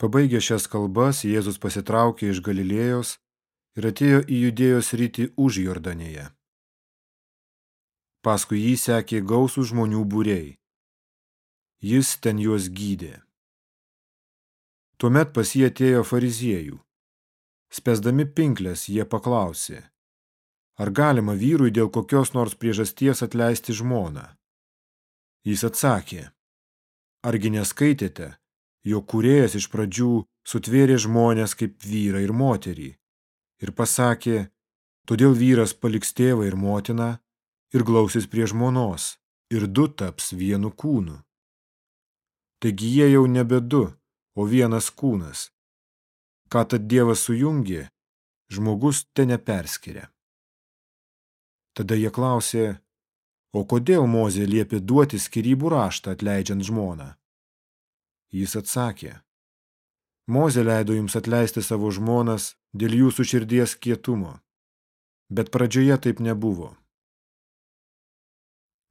Pabaigę šias kalbas, Jėzus pasitraukė iš Galilėjos ir atėjo į judėjos rytį už Jordanėje. Paskui jį sekė gausų žmonių būriai. Jis ten juos gydė. Tuomet pas jį atėjo fariziejų. Spesdami pinklės jie paklausė, ar galima vyrui dėl kokios nors priežasties atleisti žmoną. Jis atsakė, argi neskaitėte, jo kūrėjas iš pradžių sutvėrė žmonės kaip vyrą ir moterį ir pasakė, todėl vyras paliks tėvą ir motiną ir glausis prie žmonos ir du taps vienu kūnu. Taigi jie jau nebe du, o vienas kūnas. Ką tad Dievas sujungė, žmogus te neperskiria. Tada jie klausė, o kodėl Mozė liepė duoti skirybų raštą atleidžiant žmoną? Jis atsakė, Mozė leido jums atleisti savo žmonas dėl jūsų širdies kietumo, bet pradžioje taip nebuvo.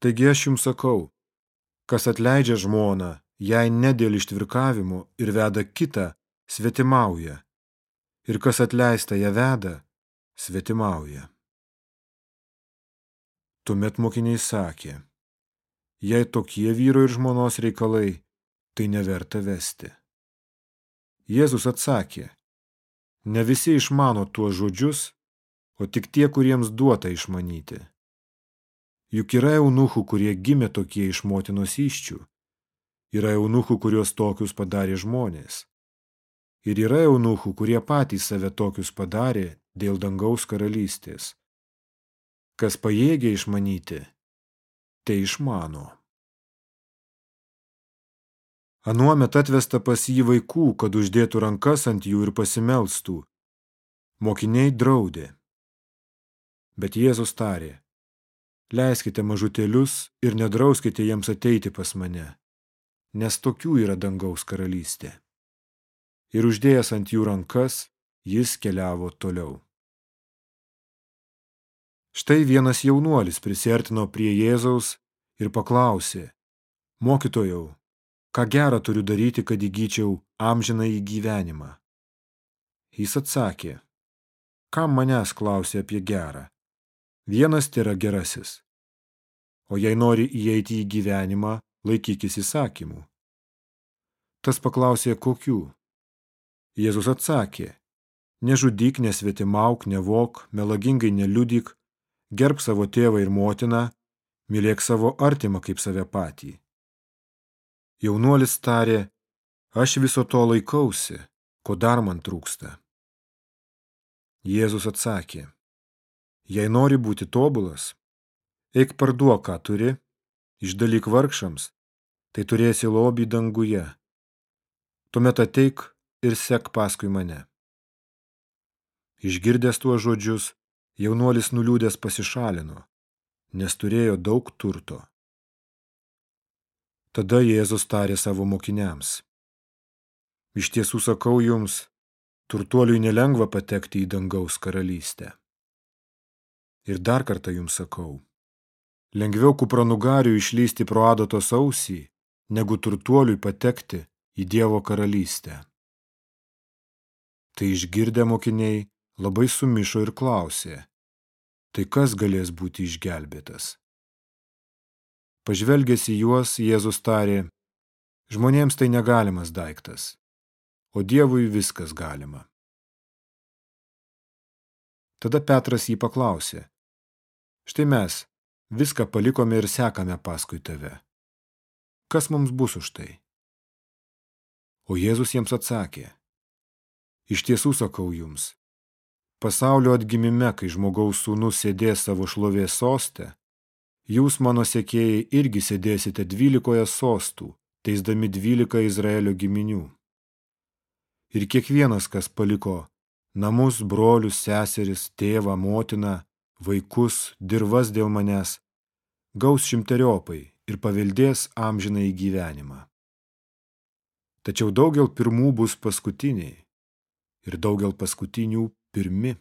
Taigi aš jums sakau, kas atleidžia žmoną, jei ne dėl ištvirkavimo ir veda kitą, svetimauja, ir kas atleista ją veda, svetimauja. Tuomet mokiniai sakė, jei tokie vyro ir žmonos reikalai, tai neverta vesti. Jėzus atsakė, ne visi išmano tuos žodžius, o tik tie, kuriems duota išmanyti. Juk yra eunuchų, kurie gimė tokie iš motinos iščių. Yra eunuchų, kuriuos tokius padarė žmonės. Ir yra eunuchų, kurie patys save tokius padarė dėl dangaus karalystės. Kas pajėgia išmanyti, tai išmano. Anuomet atvesta pas jį vaikų, kad uždėtų rankas ant jų ir pasimelstų. Mokiniai draudė. Bet Jėzus tarė, leiskite mažutėlius ir nedrauskite jiems ateiti pas mane, nes tokių yra dangaus karalystė. Ir uždėjęs ant jų rankas, jis keliavo toliau. Štai vienas jaunuolis prisertino prie Jėzaus ir paklausė, mokytojau, ką gerą turiu daryti, kad įgyčiau amžiną į gyvenimą. Jis atsakė, kam manęs klausė apie gerą? Vienas tai yra gerasis. O jei nori įeiti į gyvenimą, laikykis įsakymų. Tas paklausė, kokių? Jėzus atsakė, nežudyk, nesvetimauk, nevok, melagingai neliudyk, gerb savo tėvą ir motiną, mylėk savo artimą kaip save patį. Jaunuolis tarė, aš viso to laikausi, ko dar man trūksta. Jėzus atsakė, jei nori būti tobulas, eik parduok, ką turi, išdalyk vargšams, tai turėsi lobį danguje. Tuomet ateik ir sek paskui mane. Išgirdęs tuos žodžius, jaunuolis nuliūdęs pasišalino, nes turėjo daug turto. Tada Jėzus tarė savo mokiniams. Iš tiesų sakau jums, turtuoliui nelengva patekti į dangaus karalystę. Ir dar kartą jums sakau, lengviau kupranugariui išlysti pro adatos ausį, negu turtuoliui patekti į Dievo karalystę. Tai išgirdę mokiniai labai sumišo ir klausė, tai kas galės būti išgelbėtas? Pažvelgęs į juos, Jėzus tarė, žmonėms tai negalimas daiktas, o Dievui viskas galima. Tada Petras jį paklausė, štai mes viską palikome ir sekame paskui tave. Kas mums bus už tai? O Jėzus jiems atsakė, iš tiesų sakau jums, pasaulio atgimime, kai žmogaus sūnus sėdės savo šlovės soste, Jūs, mano sekėjai, irgi sėdėsite dvylikoje sostų, teisdami dvylika Izraelio giminių. Ir kiekvienas, kas paliko namus, brolius, seseris, tėvą, motiną, vaikus, dirvas dėl manęs, gaus šimteriopai ir paveldės amžiną į gyvenimą. Tačiau daugel pirmų bus paskutiniai ir daugel paskutinių pirmi.